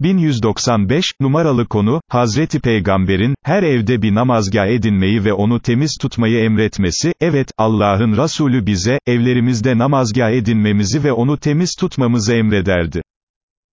1195, numaralı konu, Hazreti Peygamber'in, her evde bir namazgah edinmeyi ve onu temiz tutmayı emretmesi, evet, Allah'ın Resulü bize, evlerimizde namazgah edinmemizi ve onu temiz tutmamızı emrederdi.